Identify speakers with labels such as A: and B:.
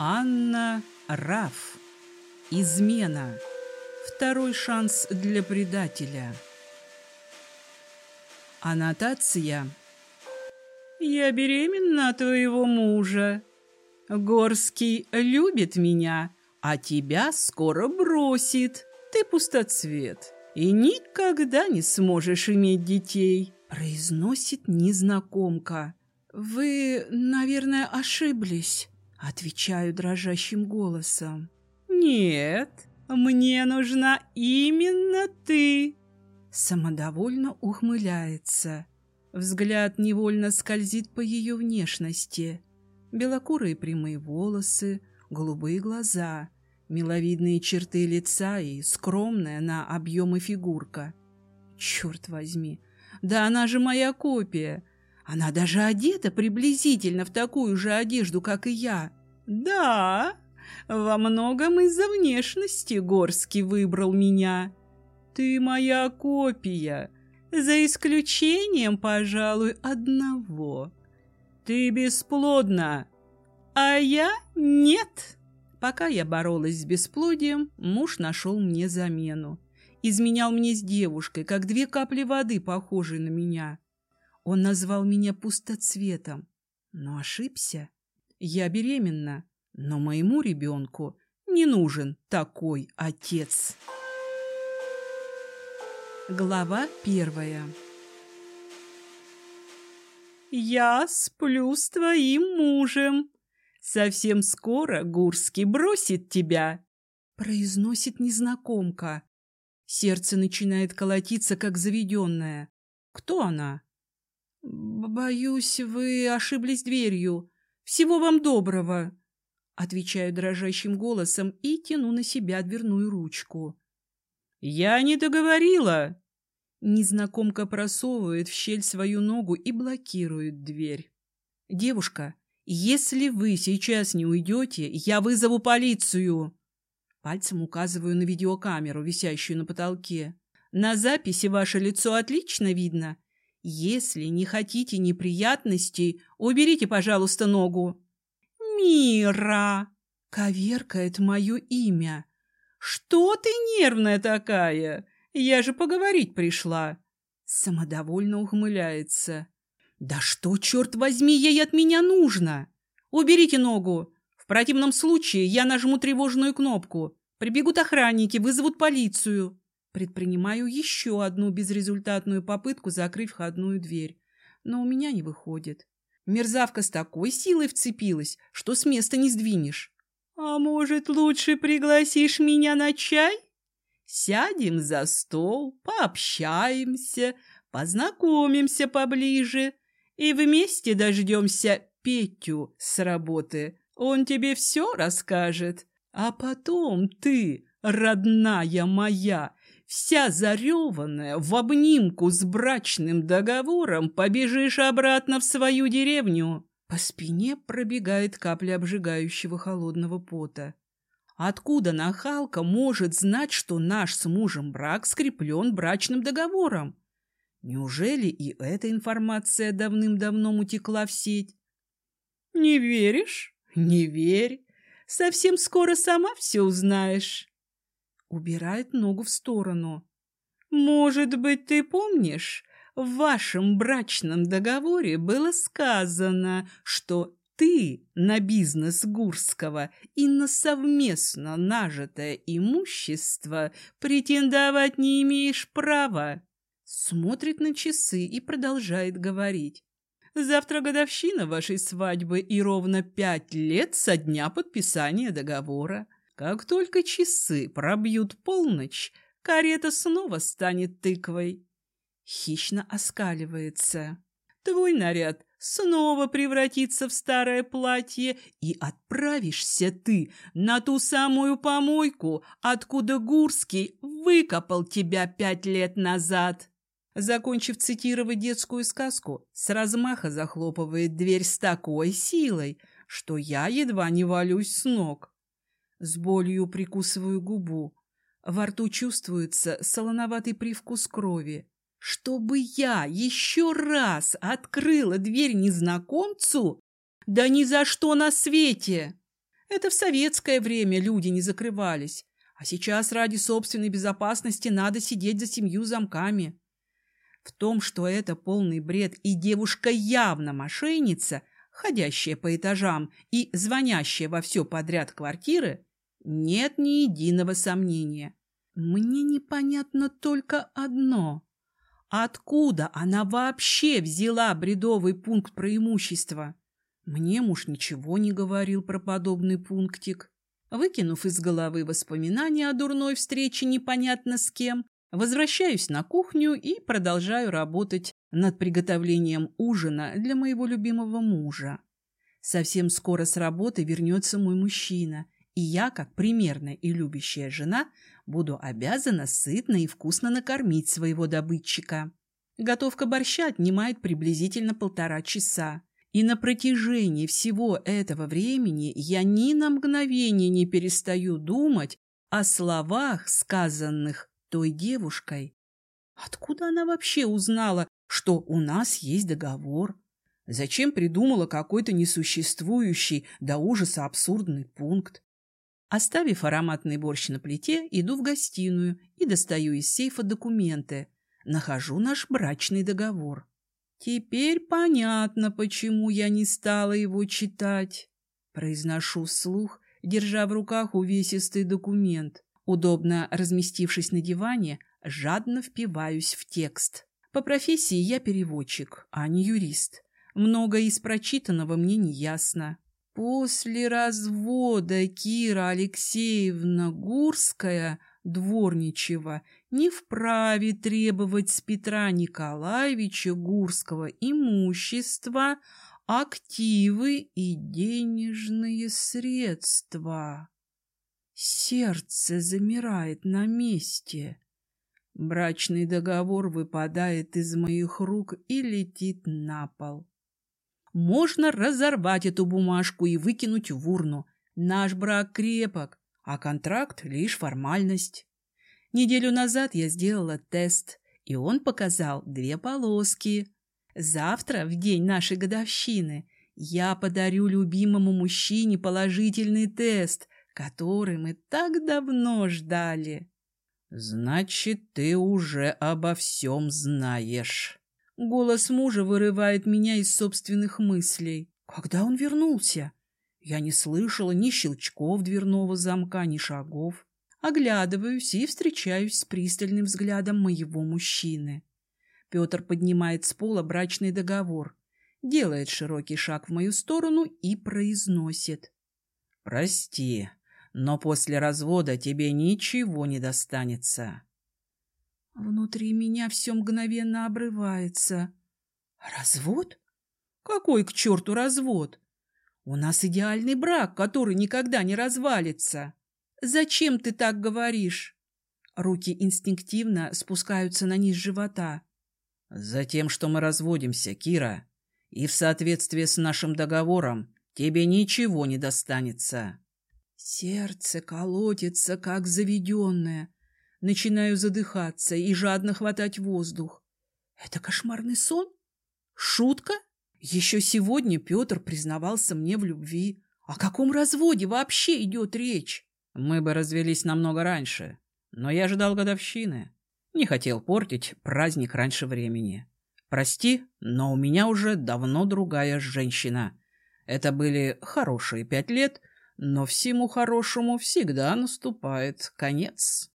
A: Анна Раф. Измена. Второй шанс для предателя. Аннотация. «Я беременна твоего мужа. Горский любит меня, а тебя скоро бросит. Ты пустоцвет и никогда не сможешь иметь детей», произносит незнакомка. «Вы, наверное, ошиблись». Отвечаю дрожащим голосом. «Нет, мне нужна именно ты!» Самодовольно ухмыляется. Взгляд невольно скользит по ее внешности. Белокурые прямые волосы, голубые глаза, миловидные черты лица и скромная на объемы фигурка. Черт возьми, да она же моя копия! Она даже одета приблизительно в такую же одежду, как и я. Да, во многом из-за внешности Горский выбрал меня. Ты моя копия, за исключением, пожалуй, одного. Ты бесплодна, а я нет. Пока я боролась с бесплодием, муж нашел мне замену. Изменял мне с девушкой, как две капли воды, похожие на меня. Он назвал меня пустоцветом, но ошибся. Я беременна, но моему ребенку не нужен такой отец. Глава первая «Я сплю с твоим мужем. Совсем скоро Гурский бросит тебя», — произносит незнакомка. Сердце начинает колотиться, как заведенное. «Кто она?» «Боюсь, вы ошиблись дверью. Всего вам доброго!» Отвечаю дрожащим голосом и тяну на себя дверную ручку. «Я не договорила!» Незнакомка просовывает в щель свою ногу и блокирует дверь. «Девушка, если вы сейчас не уйдете, я вызову полицию!» Пальцем указываю на видеокамеру, висящую на потолке. «На записи ваше лицо отлично видно. Если не хотите неприятностей, уберите, пожалуйста, ногу. Мира! Коверкает мое имя. Что ты нервная такая? Я же поговорить пришла. Самодовольно ухмыляется. Да что, черт возьми, ей от меня нужно? Уберите ногу. В противном случае я нажму тревожную кнопку. Прибегут охранники, вызовут полицию. Предпринимаю еще одну безрезультатную попытку закрыть входную дверь. Но у меня не выходит. Мерзавка с такой силой вцепилась, что с места не сдвинешь. «А может, лучше пригласишь меня на чай? Сядем за стол, пообщаемся, познакомимся поближе и вместе дождемся Петю с работы. Он тебе все расскажет. А потом ты, родная моя, вся зареванная, в обнимку с брачным договором, побежишь обратно в свою деревню. По спине пробегает капля обжигающего холодного пота. Откуда нахалка может знать, что наш с мужем брак скреплен брачным договором? Неужели и эта информация давным-давно утекла в сеть? Не веришь? Не верь. Совсем скоро сама все узнаешь убирает ногу в сторону. «Может быть, ты помнишь, в вашем брачном договоре было сказано, что ты на бизнес Гурского и на совместно нажитое имущество претендовать не имеешь права?» Смотрит на часы и продолжает говорить. «Завтра годовщина вашей свадьбы и ровно пять лет со дня подписания договора. Как только часы пробьют полночь, карета снова станет тыквой. Хищно оскаливается. Твой наряд снова превратится в старое платье, и отправишься ты на ту самую помойку, откуда Гурский выкопал тебя пять лет назад. Закончив цитировать детскую сказку, с размаха захлопывает дверь с такой силой, что я едва не валюсь с ног. С болью прикусываю губу. Во рту чувствуется солоноватый привкус крови. Чтобы я еще раз открыла дверь незнакомцу? Да ни за что на свете! Это в советское время люди не закрывались, а сейчас ради собственной безопасности надо сидеть за семью замками. В том, что это полный бред и девушка явно мошенница, ходящая по этажам и звонящая во все подряд квартиры, нет ни единого сомнения. Мне непонятно только одно. Откуда она вообще взяла бредовый пункт преимущества? Мне муж ничего не говорил про подобный пунктик. Выкинув из головы воспоминания о дурной встрече непонятно с кем, возвращаюсь на кухню и продолжаю работать над приготовлением ужина для моего любимого мужа. Совсем скоро с работы вернется мой мужчина, и я, как примерная и любящая жена, буду обязана сытно и вкусно накормить своего добытчика. Готовка борща отнимает приблизительно полтора часа. И на протяжении всего этого времени я ни на мгновение не перестаю думать о словах, сказанных той девушкой. Откуда она вообще узнала, что у нас есть договор? Зачем придумала какой-то несуществующий до ужаса абсурдный пункт? Оставив ароматный борщ на плите, иду в гостиную и достаю из сейфа документы. Нахожу наш брачный договор. Теперь понятно, почему я не стала его читать. Произношу вслух, держа в руках увесистый документ. Удобно разместившись на диване, жадно впиваюсь в текст. По профессии я переводчик, а не юрист. Многое из прочитанного мне не ясно. После развода Кира Алексеевна Гурская Дворничева не вправе требовать с Петра Николаевича Гурского имущества, активы и денежные средства. Сердце замирает на месте. Брачный договор выпадает из моих рук и летит на пол. Можно разорвать эту бумажку и выкинуть в урну. Наш брак крепок, а контракт — лишь формальность. Неделю назад я сделала тест, и он показал две полоски. Завтра, в день нашей годовщины, я подарю любимому мужчине положительный тест, который мы так давно ждали. «Значит, ты уже обо всем знаешь». Голос мужа вырывает меня из собственных мыслей. Когда он вернулся? Я не слышала ни щелчков дверного замка, ни шагов. Оглядываюсь и встречаюсь с пристальным взглядом моего мужчины. Петр поднимает с пола брачный договор, делает широкий шаг в мою сторону и произносит. «Прости, но после развода тебе ничего не достанется». Внутри меня все мгновенно обрывается. «Развод? Какой к черту развод? У нас идеальный брак, который никогда не развалится. Зачем ты так говоришь? Руки инстинктивно спускаются на низ живота. Затем, что мы разводимся, Кира. И в соответствии с нашим договором тебе ничего не достанется. Сердце колотится, как заведенное. Начинаю задыхаться и жадно хватать воздух. Это кошмарный сон? Шутка? Еще сегодня Петр признавался мне в любви. О каком разводе вообще идет речь? Мы бы развелись намного раньше, но я ждал годовщины. Не хотел портить праздник раньше времени. Прости, но у меня уже давно другая женщина. Это были хорошие пять лет, но всему хорошему всегда наступает конец.